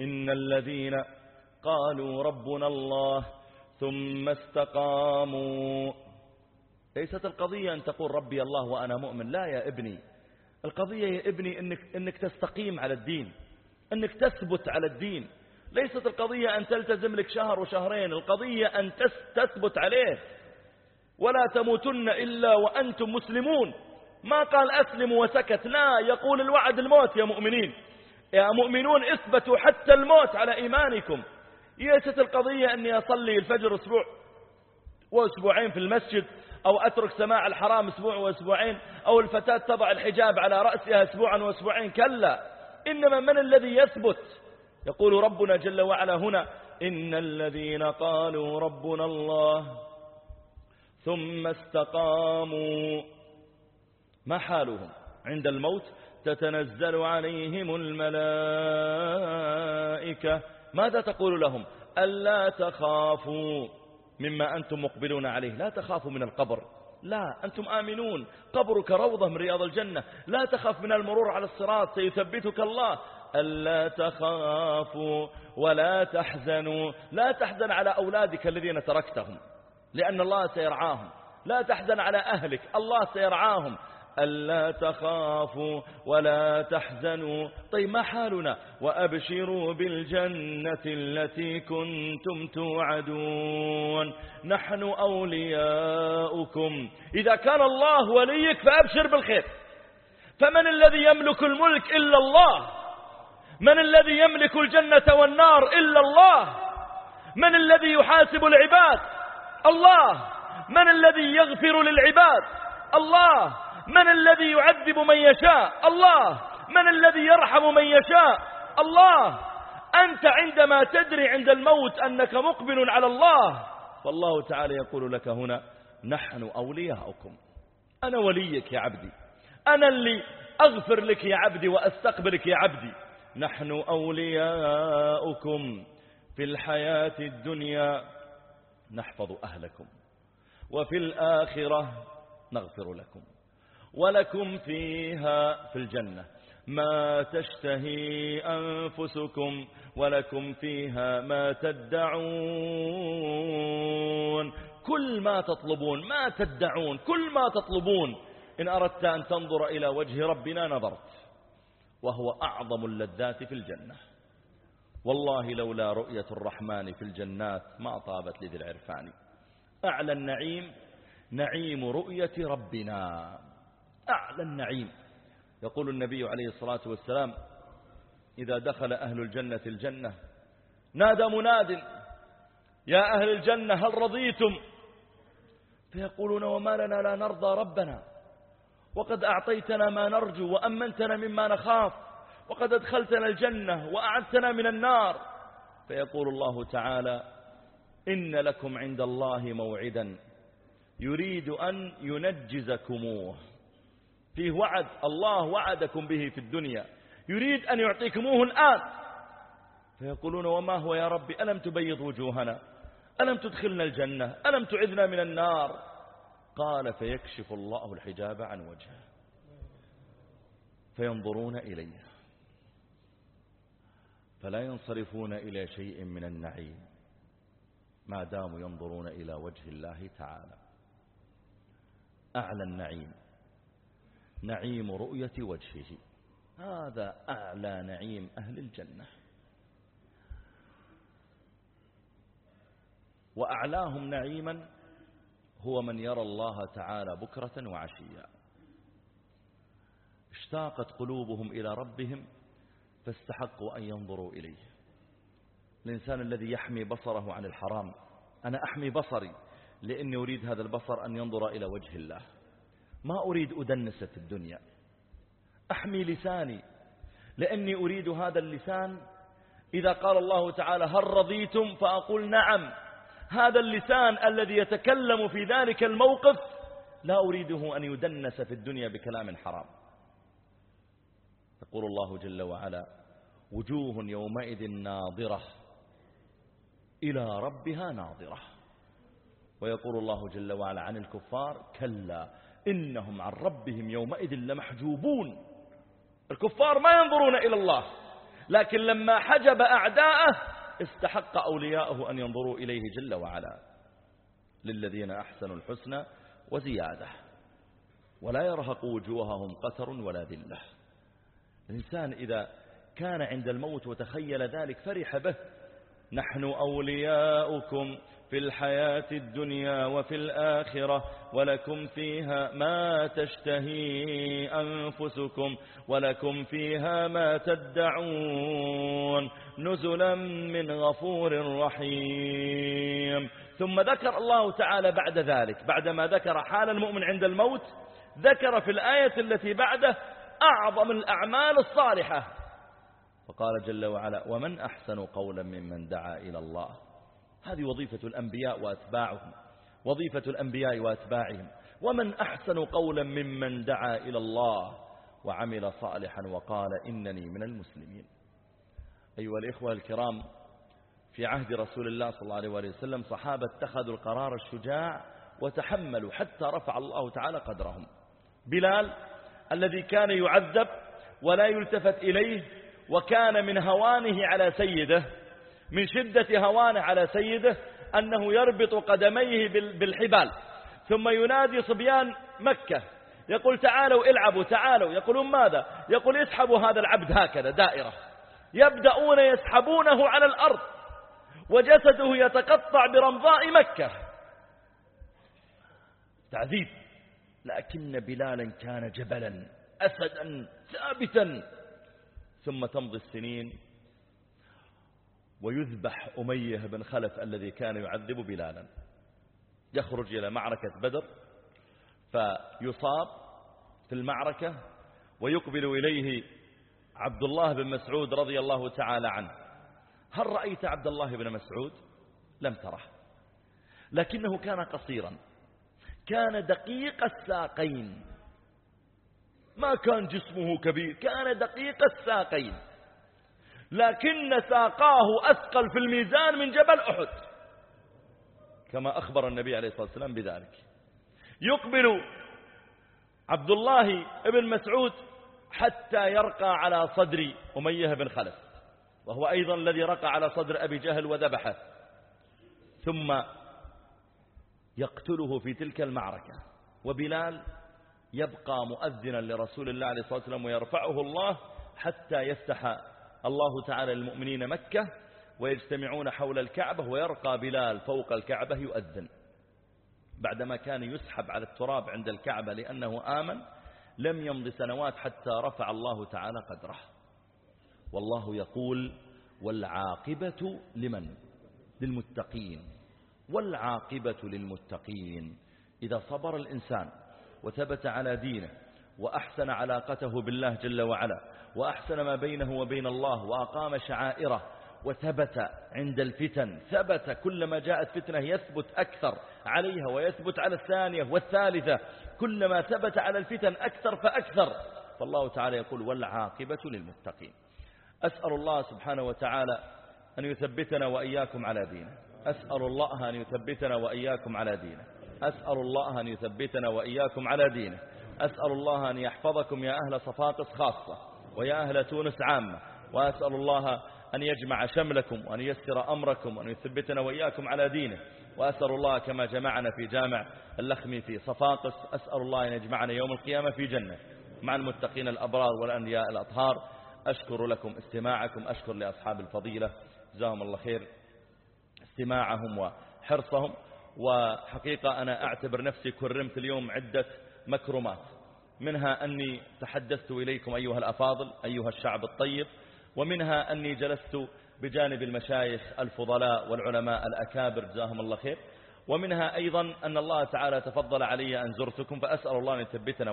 إن الذين قالوا ربنا الله ثم استقاموا. ليست القضية أن تقول ربي الله وأنا مؤمن لا يا ابني. القضية يا ابني إنك, إنك تستقيم على الدين إنك تثبت على الدين. ليست القضية أن تلتزم لك شهر وشهرين القضية أن تثبت عليه. ولا تموتن إلا وأنتم مسلمون. ما قال أسلموا وسكت لا يقول الوعد الموت يا مؤمنين. يا مؤمنون اثبتوا حتى الموت على إيمانكم. ليست القضية أني أصلي الفجر أسبوع وأسبوعين في المسجد أو أترك سماع الحرام أسبوع وأسبوعين أو الفتاة تضع الحجاب على رأسها أسبوعا وأسبوعين. كلا إنما من الذي يثبت؟ يقول ربنا جل وعلا هنا إن الذين قالوا ربنا الله ثم استقاموا ما حالهم؟ عند الموت تتنزل عليهم الملائكة. ماذا تقول لهم؟ ألا تخافوا مما أنتم مقبلون عليه. لا تخافوا من القبر. لا أنتم آمنون. قبرك روضة من رياض الجنة. لا تخف من المرور على الصراط سيثبتك الله. ألا تخافوا ولا تحزنوا. لا تحزن على أولادك الذين تركتهم لأن الله سيرعاهم. لا تحزن على أهلك الله سيرعاهم. ألا تخافوا ولا تحزنوا. طيب ما حالنا؟ وأبشروا بالجنة التي كنتم توعدون. نحن أولياؤكم. إذا كان الله وليك فأبشر بالخير. فمن الذي يملك الملك إلا الله؟ من الذي يملك الجنة والنار إلا الله؟ من الذي يحاسب العباد؟ الله. من الذي يغفر للعباد؟ الله. من الذي يعذب من يشاء؟ الله. من الذي يرحم من يشاء؟ الله. أنت عندما تدري عند الموت أنك مقبل على الله. فالله تعالى يقول لك هنا نحن أولياؤكم. أنا وليك يا عبدي. أنا اللي أغفر لك يا عبدي وأستقبلك يا عبدي. نحن أولياؤكم في الحياة الدنيا. نحفظ أهلكم. وفي الآخرة نغفر لكم. ولكم فيها في الجنة. ما تشتهي أنفسكم ولكم فيها ما تدعون. كل ما تطلبون ما تدعون كل ما تطلبون. إن أردت أن تنظر إلى وجه ربنا نظرت وهو أعظم اللذات في الجنة. والله لولا رؤية الرحمن في الجنات ما طابت لذي العرفان. أعلى النعيم نعيم رؤية ربنا. أعلى النعيم. يقول النبي عليه الصلاة والسلام إذا دخل أهل الجنة الجنة نادى مناد يا أهل الجنة هل رضيتم؟ فيقولون وما لنا لا نرضى ربنا وقد أعطيتنا ما نرجو وأمنتنا مما نخاف وقد أدخلتنا الجنة وأعدتنا من النار. فيقول الله تعالى إن لكم عند الله موعدا يريد أن ينجزكموه. فيه وعد الله وعدكم به في الدنيا. يريد أن يعطيكموه الآن. فيقولون وما هو يا ربي؟ ألم تبيض وجوهنا؟ ألم تدخلنا الجنة؟ ألم تعذنا من النار؟ قال فيكشف الله الحجاب عن وجهه. فينظرون إليه. فلا ينصرفون إلى شيء من النعيم ما داموا ينظرون إلى وجه الله تعالى. أعلى النعيم. نعيم رؤية وجهه. هذا أعلى نعيم أهل الجنة. وأعلاهم نعيما هو من يرى الله تعالى بكرة وعشيا. اشتاقت قلوبهم إلى ربهم فاستحقوا أن ينظروا إليه. الإنسان الذي يحمي بصره عن الحرام أنا أحمي بصري لأني أريد هذا البصر أن ينظر إلى وجه الله. ما أريد أدنس في الدنيا. أحمي لساني. لأني أريد هذا اللسان. إذا قال الله تعالى هل رضيتم فأقول نعم. هذا اللسان الذي يتكلم في ذلك الموقف لا أريده أن يدنس في الدنيا بكلام حرام. يقول الله جل وعلا وجوه يومئذ ناظرة إلى ربها ناظرة. ويقول الله جل وعلا عن الكفار كلا إنهم عن ربهم يومئذ لمحجوبون. الكفار ما ينظرون إلى الله لكن لما حجب أعداءه استحق أولياءه أن ينظروا إليه جل وعلا. للذين أحسنوا الحسنى وزيادة. ولا يرهق وجوههم قتر ولا ذلة. الإنسان إذا كان عند الموت وتخيل ذلك فرح به. نحن أولياؤكم. في الحياة الدنيا وفي الآخرة ولكم فيها ما تشتهي أنفسكم ولكم فيها ما تدعون نزلا من غفور رحيم. ثم ذكر الله تعالى بعد ذلك بعدما ذكر حال المؤمن عند الموت ذكر في الآية التي بعده أعظم الأعمال الصالحة. فقال جل وعلا ومن أحسن قولا ممن دعا إلى الله هذه وظيفة الأنبياء وأتباعهم وظيفة الأنبياء وأتباعهم. ومن أحسن قولا ممن دعا إلى الله وعمل صالحا وقال إنني من المسلمين. أيها الإخوة الكرام في عهد رسول الله صلى الله عليه وسلم صحابة اتخذوا القرار الشجاع وتحملوا حتى رفع الله تعالى قدرهم. بلال الذي كان يعذب ولا يلتفت إليه وكان من هوانه على سيده من شدة هوانه على سيده أنه يربط قدميه بالحبال. ثم ينادي صبيان مكة. يقول تعالوا العبوا تعالوا. يقولون ماذا؟ يقول اسحبوا هذا العبد هكذا دائرة. يبدأون يسحبونه على الأرض. وجسده يتقطع برمضاء مكة. تعذيب. لكن بلالا كان جبلا أسدا ثابتا. ثم تمضي السنين. ويذبح أمية بن خلف الذي كان يعذب بلالا. يخرج إلى معركة بدر فيصاب في المعركة ويقبل إليه عبد الله بن مسعود رضي الله تعالى عنه. هل رأيت عبد الله بن مسعود؟ لم تره. لكنه كان قصيرا. كان دقيق الساقين. ما كان جسمه كبير كان دقيق الساقين. لكن ساقاه أثقل في الميزان من جبل أحد. كما أخبر النبي عليه الصلاة والسلام بذلك. يقبل عبد الله بن مسعود حتى يرقى على صدر أمية بن خلف وهو أيضا الذي رقى على صدر أبي جهل وذبحه ثم يقتله في تلك المعركة. وبلال يبقى مؤذنا لرسول الله عليه الصلاة والسلام ويرفعه الله حتى يفتح الله تعالى للمؤمنين مكة ويجتمعون حول الكعبة ويرقى بلال فوق الكعبة يؤذن. بعدما كان يسحب على التراب عند الكعبة لأنه آمن لم يمض سنوات حتى رفع الله تعالى قدره. والله يقول والعاقبة لمن؟ للمتقين. والعاقبة للمتقين. إذا صبر الإنسان وثبت على دينه وأحسن علاقته بالله جل وعلا وأحسن ما بينه وبين الله وأقام شعائره وثبت عند الفتن ثبت كلما جاءت فتنة يثبت أكثر عليها ويثبت على الثانية والثالثة كلما ثبت على الفتن أكثر فأكثر. فالله تعالى يقول والعاقبة للمتقين. أسأل الله سبحانه وتعالى أن يثبتنا وإياكم على دينه. أسأل الله أن يثبتنا وإياكم على دينه. أسأل الله أن يثبتنا وإياكم على دينه. أسأل الله أن يحفظكم يا أهل صفاقس خاصة ويا أهل تونس عامة وأسأل الله أن يجمع شملكم وأن يسر أمركم وأن يثبتنا وإياكم على دينه. وأسأل الله كما جمعنا في جامع اللخمي في صفاقس أسأل الله أن يجمعنا يوم القيامة في جنة مع المتقين الأبرار والأنبياء الأطهار. أشكر لكم استماعكم أشكر لأصحاب الفضيلة. جزاهم الله خير. استماعهم وحرصهم. وحقيقة أنا أعتبر نفسي كرمت اليوم عدة مكرمات. منها أني تحدثت إليكم أيها الأفاضل أيها الشعب الطيب ومنها أني جلست بجانب المشايخ الفضلاء والعلماء الأكابر جزاهم الله خير. ومنها أيضا أن الله تعالى تفضل علي أن زرتكم فأسأل الله أن يثبتنا